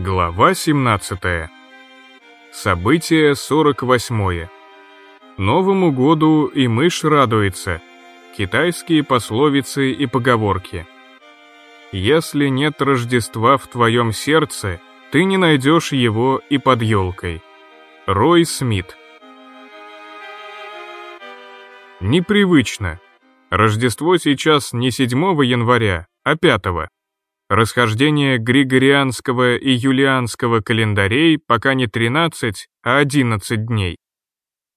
Глава 17. Событие 48. Новому году и мышь радуется. Китайские пословицы и поговорки. Если нет Рождества в твоем сердце, ты не найдешь его и под елкой. Рой Смит. Непривычно. Рождество сейчас не 7 января, а 5. Расхождение Григорианского и Юлианского календарей пока не 13, а 11 дней.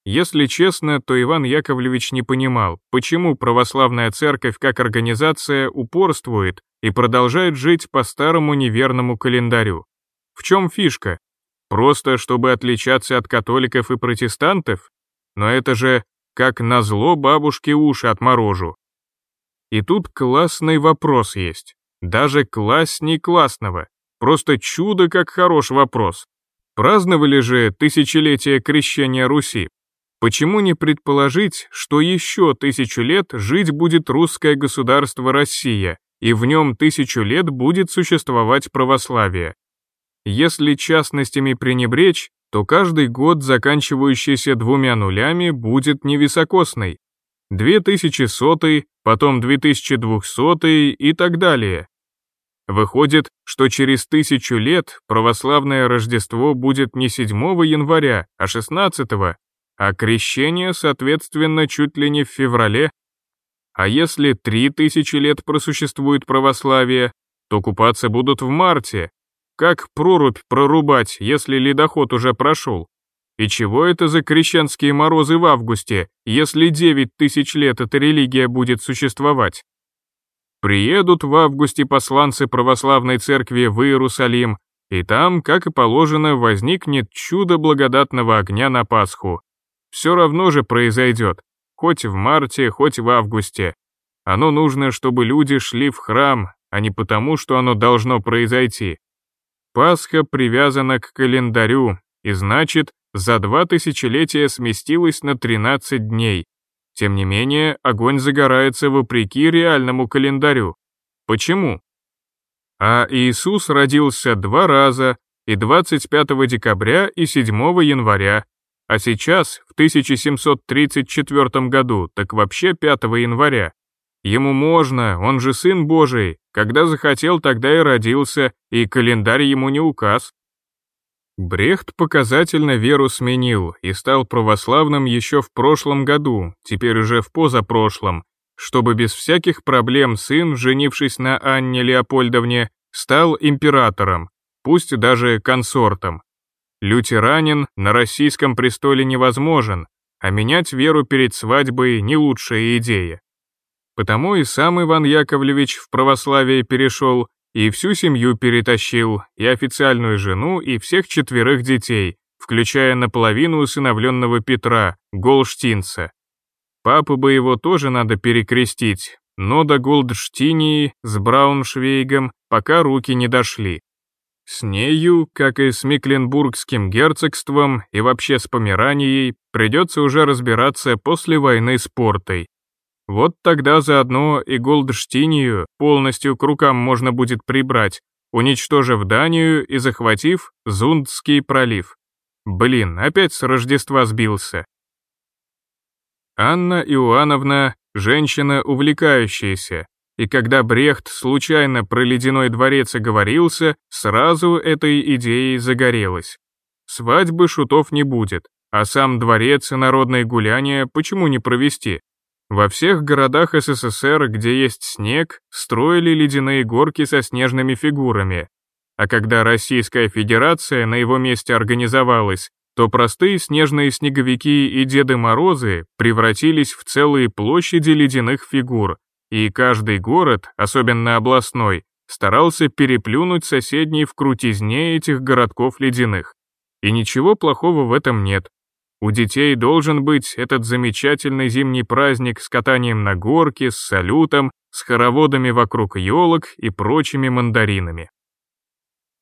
Если честно, то Иван Яковлевич не понимал, почему православная церковь как организация упорствует и продолжает жить по старому неверному календарю. В чем фишка? Просто чтобы отличаться от католиков и протестантов? Но это же как назло бабушке уши отморожу. И тут классный вопрос есть. Даже классней классного. Просто чудо как хорош вопрос. Праздновали же тысячелетие крещения Руси. Почему не предположить, что еще тысячу лет жить будет русское государство Россия, и в нем тысячу лет будет существовать православие? Если частностями пренебречь, то каждый год, заканчивающийся двумя нулями, будет невисокосный. 2100, потом 2200 и так далее. Выходит, что через тысячу лет православное Рождество будет не 7 января, а 16 а крещение, соответственно, чуть ли не в феврале. А если три тысячи лет просуществует православие, то купаться будут в марте. Как прорубь прорубать, если ледоход уже прошел? И чего это за крещенские морозы в августе, если девять тысяч лет эта религия будет существовать? Приедут в августе посланцы православной церкви в Иерусалим, и там, как и положено, возникнет чудо благодатного огня на Пасху. Все равно же произойдет, хоть в марте, хоть в августе. Оно нужно, чтобы люди шли в храм, а не потому, что оно должно произойти. Пасха привязана к календарю, и значит, за два тысячелетия сместилась на 13 дней, тем не менее, огонь загорается вопреки реальному календарю. Почему? А Иисус родился два раза, и 25 декабря, и 7 января, а сейчас, в 1734 году, так вообще 5 января. Ему можно, он же Сын Божий, когда захотел, тогда и родился, и календарь ему не указ. Брехт показательно веру сменил и стал православным еще в прошлом году, теперь уже в позапрошлом, чтобы без всяких проблем сын, женившись на Анне Леопольдовне, стал императором, пусть даже консортом. Лютеранин на российском престоле невозможен, а менять веру перед свадьбой не лучшая идея. Потому и сам Иван Яковлевич в православие перешел, и всю семью перетащил, и официальную жену, и всех четверых детей, включая наполовину усыновленного Петра, Голштинца. Папу бы его тоже надо перекрестить, но до Голдштинии с Брауншвейгом пока руки не дошли. С нею, как и с Мекленбургским герцогством и вообще с Померанией, придется уже разбираться после войны с Портой. Вот тогда заодно и Голдштинию полностью к рукам можно будет прибрать, уничтожив Данию и захватив Зундский пролив. Блин, опять с Рождества сбился. Анна Иоанновна – женщина увлекающаяся, и когда Брехт случайно про ледяной дворец оговорился, сразу этой идеей загорелась. Свадьбы шутов не будет, а сам дворец и народные гуляния почему не провести? Во всех городах СССР, где есть снег, строили ледяные горки со снежными фигурами. А когда Российская Федерация на его месте организовалась, то простые снежные снеговики и Деды Морозы превратились в целые площади ледяных фигур, и каждый город, особенно областной, старался переплюнуть соседний в крутизне этих городков ледяных. И ничего плохого в этом нет. У детей должен быть этот замечательный зимний праздник с катанием на горке, с салютом, с хороводами вокруг елок и прочими мандаринами.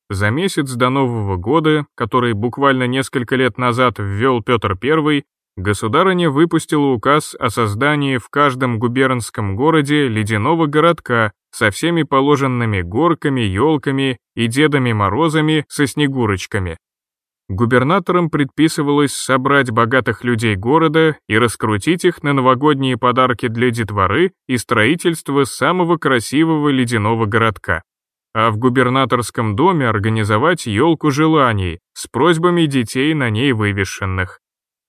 За месяц до Нового года, который буквально несколько лет назад ввел Петр I, государыня выпустила указ о создании в каждом губернском городе ледяного городка со всеми положенными горками, елками и Дедами Морозами со Снегурочками. Губернаторам предписывалось собрать богатых людей города и раскрутить их на новогодние подарки для детворы и строительство самого красивого ледяного городка. А в губернаторском доме организовать елку желаний с просьбами детей на ней вывешенных.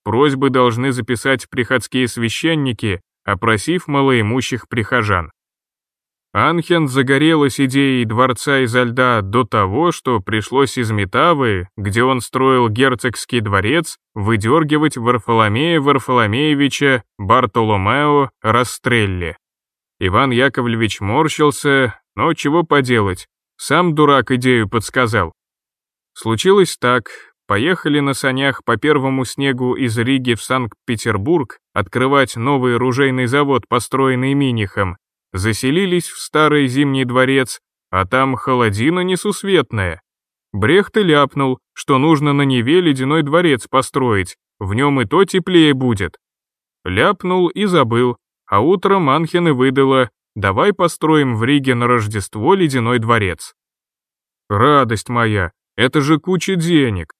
Просьбы должны записать приходские священники, опросив малоимущих прихожан. Анхен загорелась идеей дворца изо льда до того, что пришлось из Метавы, где он строил герцогский дворец, выдергивать Варфоломея Варфоломеевича Бартоломео Растрелли. Иван Яковлевич морщился, но чего поделать, сам дурак идею подсказал. Случилось так, поехали на санях по первому снегу из Риги в Санкт-Петербург открывать новый ружейный завод, построенный Минихом, Заселились в старый зимний дворец, а там холодина несусветная. Брехт и ляпнул, что нужно на Неве ледяной дворец построить, в нем и то теплее будет. Ляпнул и забыл, а утром Анхен и выдала, давай построим в Риге на Рождество ледяной дворец. Радость моя, это же куча денег.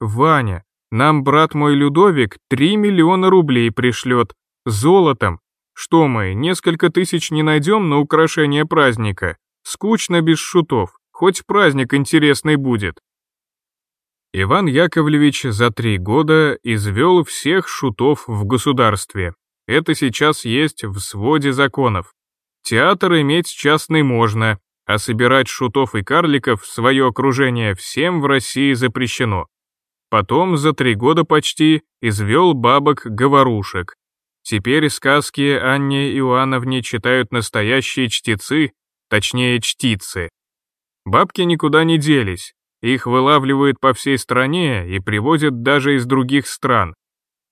Ваня, нам брат мой Людовик 3 миллиона рублей пришлет, золотом, что мы, несколько тысяч не найдем на украшение праздника? Скучно без шутов, хоть праздник интересный будет. Иван Яковлевич за три года извел всех шутов в государстве. Это сейчас есть в своде законов. Театр иметь частный можно, а собирать шутов и карликов в свое окружение всем в России запрещено. Потом за три года почти извел бабок-говорушек, Теперь сказки Анне Иоанновне читают настоящие чтецы, точнее чтицы. Бабки никуда не делись, их вылавливают по всей стране и привозят даже из других стран.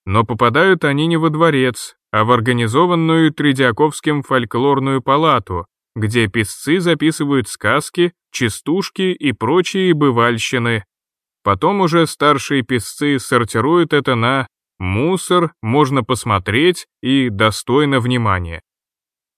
Но попадают они не во дворец, а в организованную Тредиаковским фольклорную палату, где писцы записывают сказки, частушки и прочие бывальщины. Потом уже старшие писцы сортируют это на Мусор можно посмотреть и достойно внимания.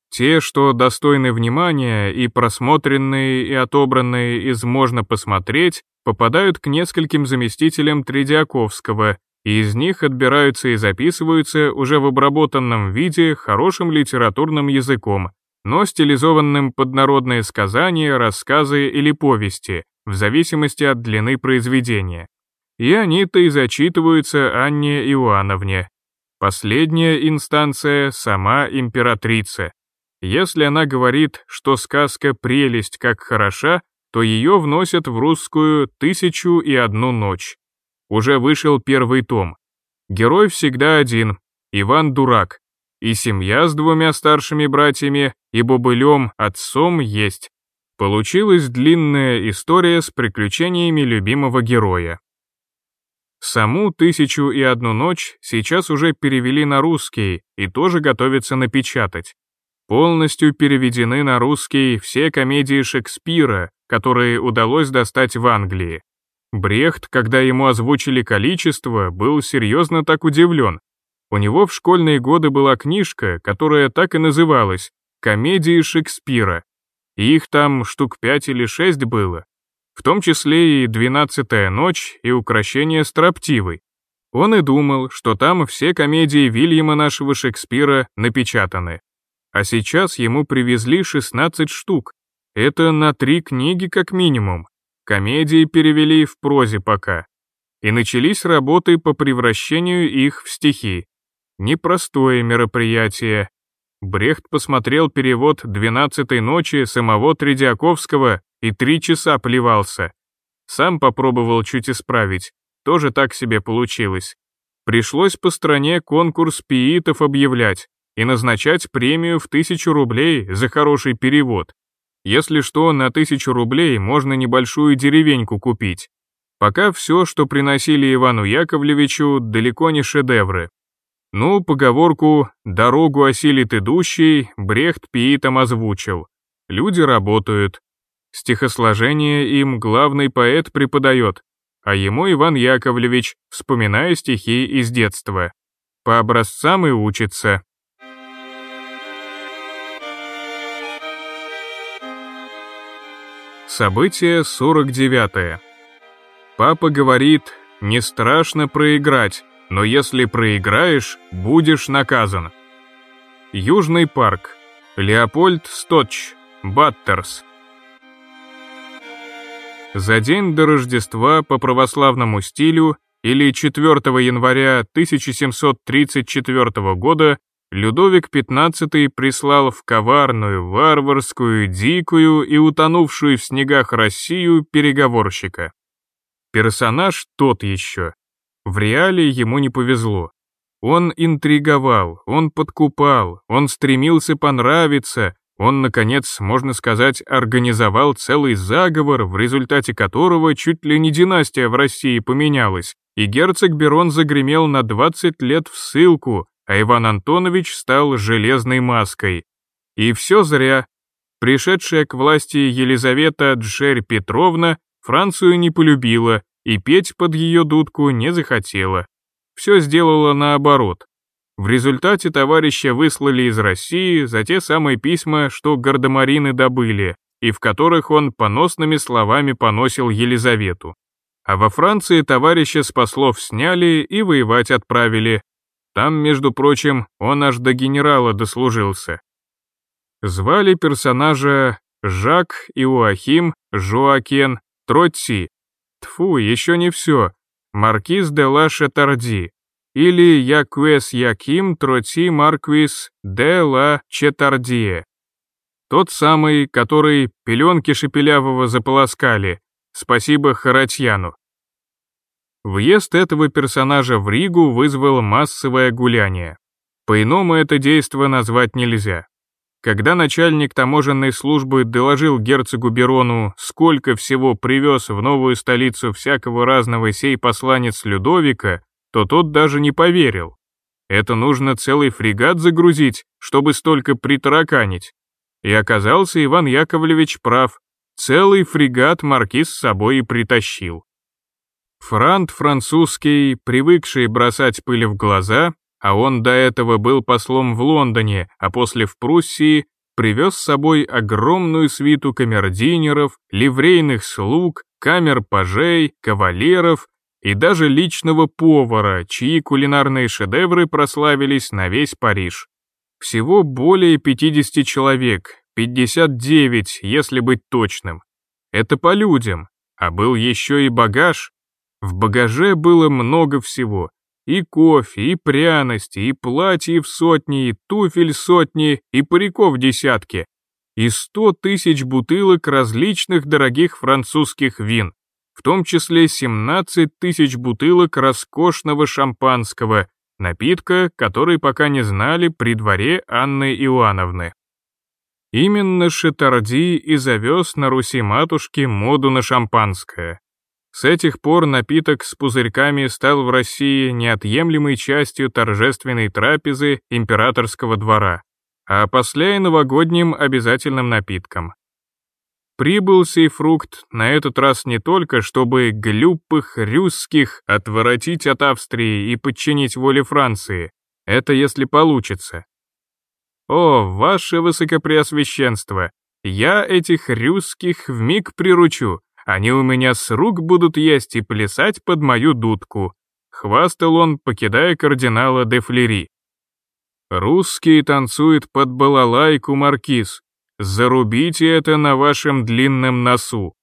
Те, что достойны внимания и просмотренные и отобранные из «можно посмотреть», попадают к нескольким заместителям Тредиаковского, и из них отбираются и записываются уже в обработанном виде хорошим литературным языком, но стилизованным под народные сказания, рассказы или повести, в зависимости от длины произведения и они-то и зачитываются Анне Иоанновне. Последняя инстанция — сама императрица. Если она говорит, что сказка «Прелесть как хороша», то ее вносят в русскую «Тысячу и одну ночь». Уже вышел первый том. Герой всегда один — Иван Дурак. И семья с двумя старшими братьями, и бобылем, отцом есть. Получилась длинная история с приключениями любимого героя. Саму «Тысячу и одну ночь» сейчас уже перевели на русский и тоже готовятся напечатать. Полностью переведены на русский все комедии Шекспира, которые удалось достать в Англии. Брехт, когда ему озвучили количество, был серьезно так удивлен. У него в школьные годы была книжка, которая так и называлась «Комедии Шекспира». Их там штук пять или шесть было, в том числе и «Двенадцатая ночь» и «Укращение строптивой». Он и думал, что там все комедии Вильяма нашего Шекспира напечатаны. А сейчас ему привезли 16 штук. Это на три книги как минимум. Комедии перевели в прозе пока. И начались работы по превращению их в стихи. Непростое мероприятие. Брехт посмотрел перевод «Двенадцатой ночи» самого Тредиаковского и три часа плевался. Сам попробовал чуть исправить, тоже так себе получилось. Пришлось по стране конкурс пиитов объявлять и назначать премию в тысячу рублей за хороший перевод. Если что, на тысячу рублей можно небольшую деревеньку купить. Пока все, что приносили Ивану Яковлевичу, далеко не шедевры. Ну, поговорку «дорогу осилит идущий» Брехт пиитом озвучил. Люди работают, Стихосложение им главный поэт преподает, а ему Иван Яковлевич, вспоминая стихи из детства. По образцам и учится. Событие 49. Папа говорит, не страшно проиграть, но если проиграешь, будешь наказан. Южный парк. Леопольд Стотч. Баттерс. За день до Рождества по православному стилю или 4 января 1734 года Людовик XV прислал в коварную, варварскую, дикую и утонувшую в снегах Россию переговорщика. Персонаж тот еще. В реале ему не повезло. Он интриговал, он подкупал, он стремился понравиться, он, наконец, можно сказать, организовал целый заговор, в результате которого чуть ли не династия в России поменялась, и герцог Берон загремел на 20 лет в ссылку, а Иван Антонович стал железной маской. И все зря. Пришедшая к власти Елизавета Джерь Петровна Францию не полюбила и петь под ее дудку не захотела. Все сделала наоборот. В результате товарища выслали из России за те самые письма, что гардемарины добыли, и в которых он поносными словами поносил Елизавету. А во Франции товарища с послов сняли и воевать отправили, там, между прочим, он аж до генерала дослужился. Звали персонажа Жак Иоахим Жоакен Тротси. Тфу, еще не все. Маркиз де ла Шетарди. Или Яквес Яким Троти Марквис де ла Четардие. Тот самый, который пеленки Шепелявого заполоскали. Спасибо Харатьяну. Въезд этого персонажа в Ригу вызвал массовое гуляние. По-иному это действо назвать нельзя. Когда начальник таможенной службы доложил герцогу Берону, сколько всего привез в новую столицу всякого разного сей посланец Людовика, то тот даже не поверил. Это нужно целый фрегат загрузить, чтобы столько притараканить. И оказался Иван Яковлевич прав, целый фрегат маркиз с собой и притащил. Франт французский, привыкший бросать пыль в глаза, а он до этого был послом в Лондоне, а после в Пруссии, привез с собой огромную свиту камердинеров, ливрейных слуг, камер-пажей, кавалеров и даже личного повара, чьи кулинарные шедевры прославились на весь Париж. Всего более 50 человек, 59, если быть точным. Это по людям, а был еще и багаж, в багаже было много всего. И кофе, и пряности, и платьев сотни, и туфель сотни, и париков десятки. И сто тысяч бутылок различных дорогих французских вин, в том числе 17 тысяч бутылок роскошного шампанского, напитка, который пока не знали при дворе Анны Иоанновны. Именно Шетарди и завез на Руси матушки моду на шампанское. С этих пор напиток с пузырьками стал в России неотъемлемой частью торжественной трапезы императорского двора, а после и новогодним обязательным напитком. Прибыл сей фрукт на этот раз не только, чтобы глюпых русских отворотить от Австрии и подчинить воле Франции, это если получится. О, ваше высокопреосвященство, я этих русских вмиг приручу, они у меня с рук будут есть и плясать под мою дудку», — хвастал он, покидая кардинала де Флери. «Русские танцуют под балалайку, маркиз. Зарубите это на вашем длинном носу».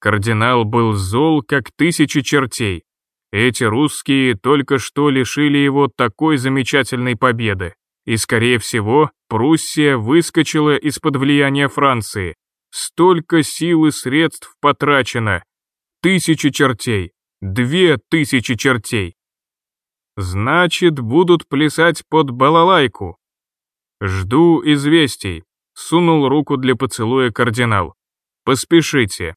Кардинал был зол, как тысячи чертей. Эти русские только что лишили его такой замечательной победы. И, скорее всего, Пруссия выскочила из-под влияния Франции, Столько сил и средств потрачено. Тысячи чертей. Две тысячи чертей. Значит, будут плясать под балалайку. Жду известий. Сунул руку для поцелуя кардинал. Поспешите.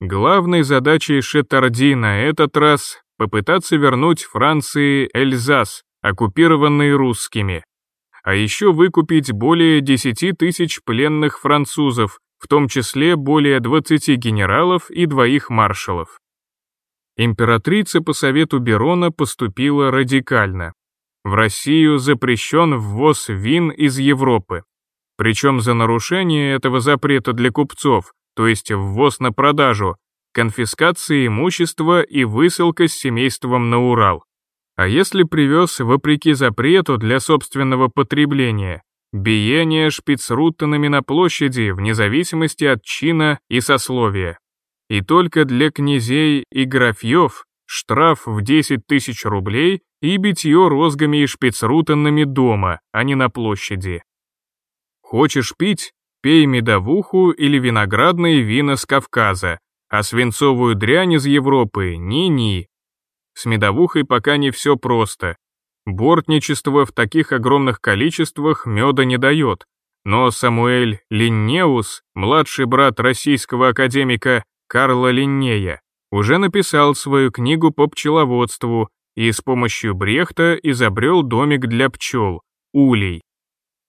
Главной задачей Шетарди на этот раз попытаться вернуть Франции Эльзас, оккупированный русскими а еще выкупить более 10 тысяч пленных французов, в том числе более 20 генералов и двоих маршалов. Императрица по совету Берона поступила радикально. В Россию запрещен ввоз вин из Европы. Причем за нарушение этого запрета для купцов то есть ввоз на продажу, конфискация имущества и высылка с семейством на Урал. А если привез вопреки запрету для собственного потребления, биение шпицрутенами на площади вне зависимости от чина и сословия. И только для князей и графьев штраф в 10 тысяч рублей и битье розгами и шпицрутенами дома, а не на площади. Хочешь пить? Пей медовуху или виноградные вина с Кавказа, а свинцовую дрянь из Европы ни-ни. С медовухой пока не все просто. Бортничество в таких огромных количествах меда не дает, но Самуэль Линнеус, младший брат российского академика Карла Линнея, уже написал свою книгу по пчеловодству и с помощью Брехта изобрел домик для пчел, улей.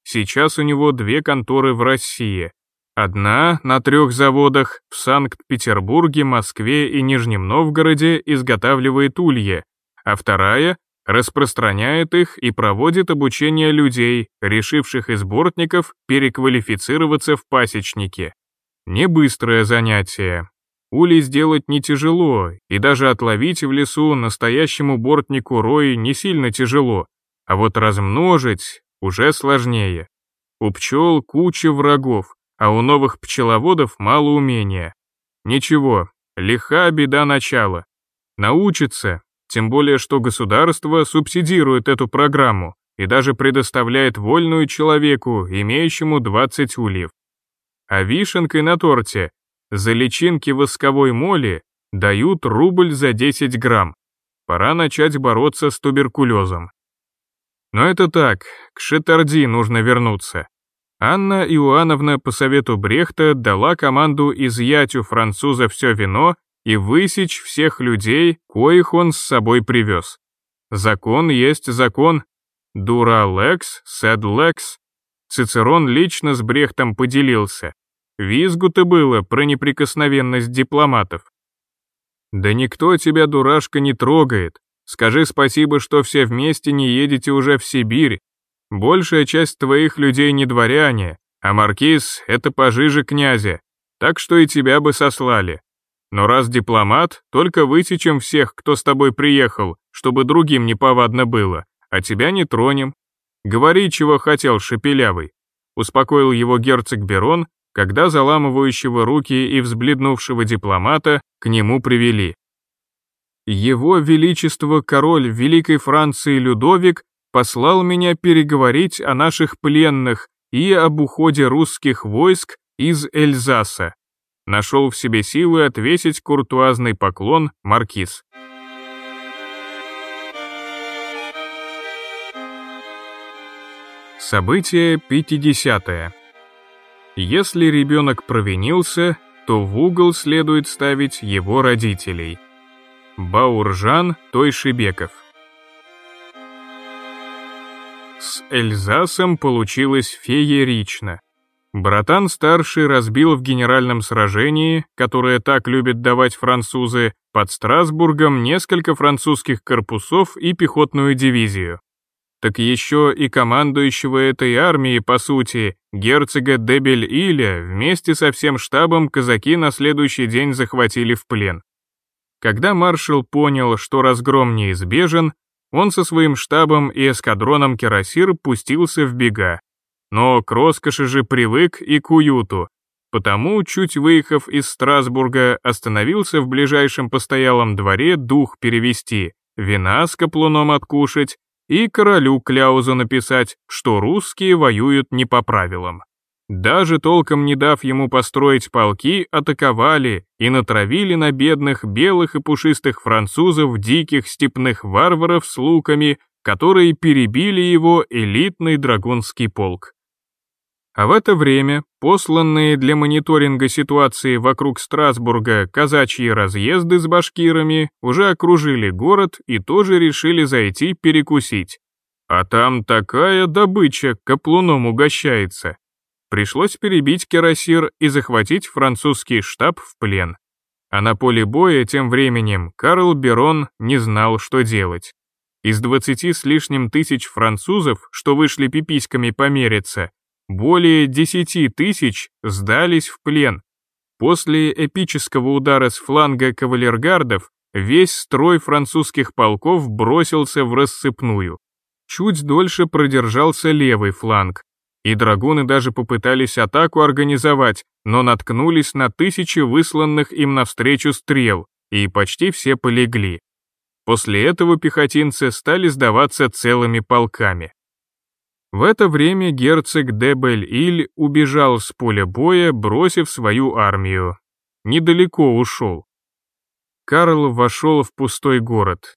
Сейчас у него две конторы в России. Одна на трех заводах в Санкт-Петербурге, Москве и Нижнем Новгороде изготавливает улья, а вторая распространяет их и проводит обучение людей, решивших из бортников переквалифицироваться в пасечники. Не быстрое занятие. Улей сделать не тяжело, и даже отловить в лесу настоящему бортнику рой не сильно тяжело, а вот размножить уже сложнее. У пчел куча врагов, а у новых пчеловодов мало умения. Ничего, лиха беда начала. Научится, тем более что государство субсидирует эту программу и даже предоставляет вольную человеку, имеющему 20 ульев. А вишенкой на торте за личинки восковой моли дают рубль за 10 грамм. Пора начать бороться с туберкулезом. Но это так, к Шетарди нужно вернуться. Анна Иоанновна по совету Брехта дала команду изъять у француза все вино и высечь всех людей, коих он с собой привез. Закон есть закон. Дура лекс, сед лекс. Цицерон лично с Брехтом поделился. Визгу-то было про неприкосновенность дипломатов. Да никто тебя, дурашка, не трогает, Скажи спасибо, что все вместе не едете уже в Сибирь. Большая часть твоих людей не дворяне, а маркиз — это пожиже князя, так что и тебя бы сослали. Но раз дипломат, только высечем всех, кто с тобой приехал, чтобы другим неповадно было, а тебя не тронем. Говори, чего хотел, шепелявый. Успокоил его герцог Берон, когда заламывающего руки и взбледнувшего дипломата к нему привели. Его Величество король Великой Франции Людовик послал меня переговорить о наших пленных и об уходе русских войск из Эльзаса. Нашел в себе силы отвесить куртуазный поклон маркиз. Событие 50. -е. Если ребенок провинился, то в угол следует ставить его родителей. Бауржан Тойшибеков С Эльзасом получилось феерично. Братан старший разбил в генеральном сражении, которое так любят давать французы, под Страсбургом несколько французских корпусов и пехотную дивизию. Так еще и командующего этой армией, по сути, герцога Дебель-Иля вместе со всем штабом казаки на следующий день захватили в плен. Когда маршал понял, что разгром неизбежен, он со своим штабом и эскадроном Кирасир пустился в бега. Но к роскоши же привык и к уюту, потому, чуть выехав из Страсбурга, остановился в ближайшем постоялом дворе дух перевести, вина с каплуном откушать и королю кляузу написать, что русские воюют не по правилам. Даже толком не дав ему построить полки, атаковали и натравили на бедных белых и пушистых французов диких степных варваров с луками, которые перебили его элитный драгунский полк. А в это время посланные для мониторинга ситуации вокруг Страсбурга казачьи разъезды с башкирами уже окружили город и тоже решили зайти перекусить. А там такая добыча каплуном угощается пришлось перебить Кирасир и захватить французский штаб в плен. А на поле боя тем временем Карл Берон не знал, что делать. Из двадцати с лишним тысяч французов, что вышли пиписьками помериться, более десяти тысяч сдались в плен. После эпического удара с фланга кавалергардов весь строй французских полков бросился в рассыпную. Чуть дольше продержался левый фланг, и драгуны даже попытались атаку организовать, но наткнулись на тысячи высланных им навстречу стрел, и почти все полегли. После этого пехотинцы стали сдаваться целыми полками. В это время герцог де Бель-Иль убежал с поля боя, бросив свою армию. Недалеко ушел. Карл вошел в пустой город.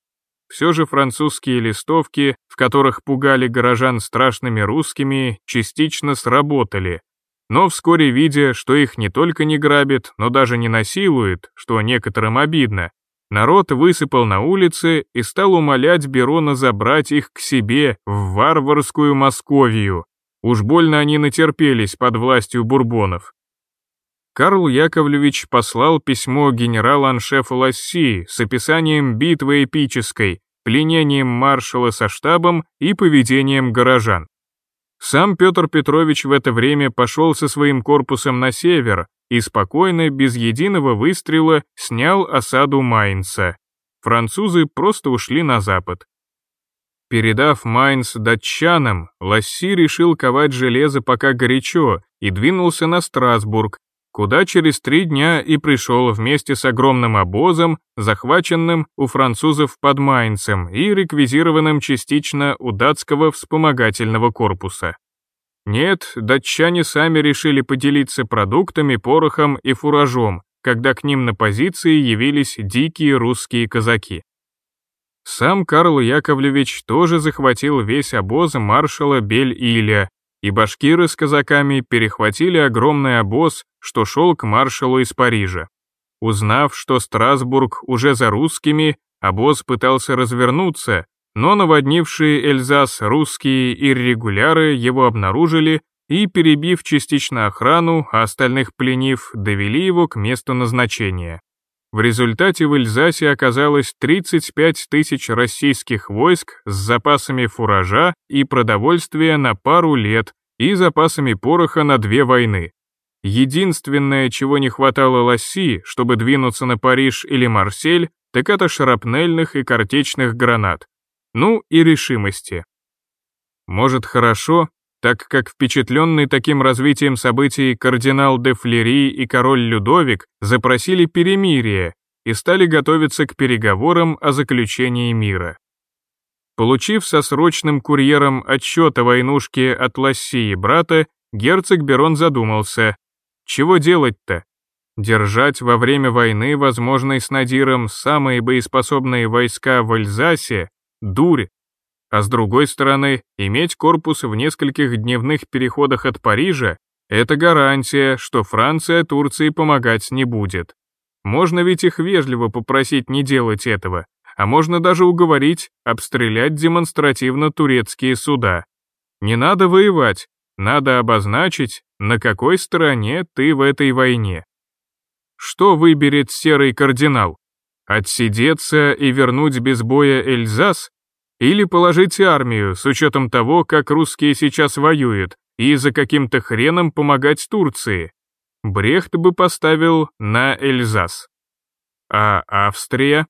Все же французские листовки, в которых пугали горожан страшными русскими, частично сработали. Но вскоре, видя, что их не только не грабят, но даже не насилуют, что некоторым обидно, Народ высыпал на улицы и стал умолять Берона забрать их к себе в варварскую Московию. Уж больно они натерпелись под властью бурбонов. Карл Яковлевич послал письмо генерал-аншефу Ласси с описанием битвы эпической, пленением маршала со штабом и поведением горожан. Сам Петр Петрович в это время пошел со своим корпусом на север, и спокойно, без единого выстрела, снял осаду Майнца. Французы просто ушли на запад. Передав Майнц датчанам, Ласси решил ковать железо пока горячо и двинулся на Страсбург, куда через три дня и пришел вместе с огромным обозом, захваченным у французов под Майнцем и реквизированным частично у датского вспомогательного корпуса. Нет, датчане сами решили поделиться продуктами, порохом и фуражом, когда к ним на позиции явились дикие русские казаки. Сам Карл Яковлевич тоже захватил весь обоз маршала Бель-Иля, и башкиры с казаками перехватили огромный обоз, что шел к маршалу из Парижа. Узнав, что Страсбург уже за русскими, обоз пытался развернуться, но наводнившие Эльзас русские иррегуляры его обнаружили и, перебив частично охрану, а остальных пленив, довели его к месту назначения. В результате в Эльзасе оказалось 35 тысяч российских войск с запасами фуража и продовольствия на пару лет и запасами пороха на две войны. Единственное, чего не хватало Ласси, чтобы двинуться на Париж или Марсель, так это шрапнельных и картечных гранат ну и решимости. Может хорошо, так как впечатленный таким развитием событий кардинал де Флери и король Людовик запросили перемирие и стали готовиться к переговорам о заключении мира. Получив со срочным курьером отчет о войнушке от Ласси и брата, герцог Берон задумался, чего делать-то? Держать во время войны, возможной с Надиром, самые боеспособные войска в Эльзасе дурь. А с другой стороны, иметь корпус в нескольких дневных переходах от Парижа – это гарантия, что Франция Турции помогать не будет. Можно ведь их вежливо попросить не делать этого, а можно даже уговорить обстрелять демонстративно турецкие суда. Не надо воевать, надо обозначить, на какой стороне ты в этой войне. Что выберет серый кардинал? Отсидеться и вернуть без боя Эльзас? Или положить армию, с учетом того, как русские сейчас воюют, и за каким-то хреном помогать Турции? Брехт бы поставил на Эльзас. А Австрия?